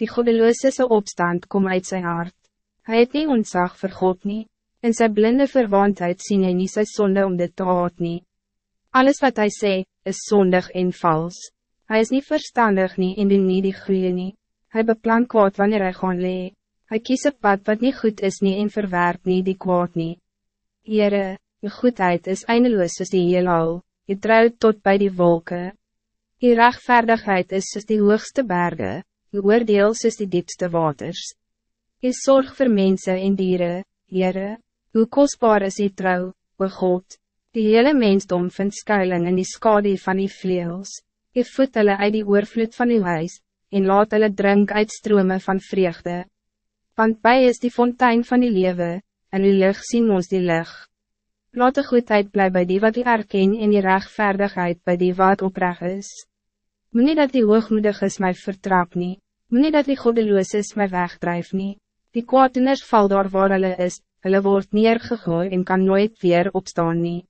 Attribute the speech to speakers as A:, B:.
A: Die goddeloze opstand kom uit zijn hart. Hij het nie ontzag vir God nie. In zijn blinde verwantheid sien hy nie sy sonde om dit te haat nie. Alles wat hij sê, is zondig en vals. Hij is niet verstandig nie en die nie die goeie nie. Hy beplan kwaad wanneer hij gaan lee. Hy kies een pad wat niet goed is nie en verwerp nie die kwaad nie. Heere, je goedheid is eindeloos soos die heelal, je trouwt tot bij die wolken. Je rechtvaardigheid is soos die hoogste bergen, je oordeel soos die diepste waters. Je zorg voor mensen en dieren, Heere, hoe kostbaar is die trouw, o God. Die hele mensdom vindt skuiling in die skade van die vleels. Je voet hulle uit die oorvloed van uw huis, en laat hulle drink uit strome van vreugde. Want bij is die fontein van die lewe, en uw lucht zien ons die lucht. Laat de goedheid bly bij die wat die erken en die rechtvaardigheid bij die wat oprecht is. Moet niet dat die hoogmoedig is mij vertrap nie, moet niet dat die goddeloos is mij wegdrijf nie. Die kwaadiners val daar waar hulle is, hulle word neergegooi en kan nooit weer opstaan nie.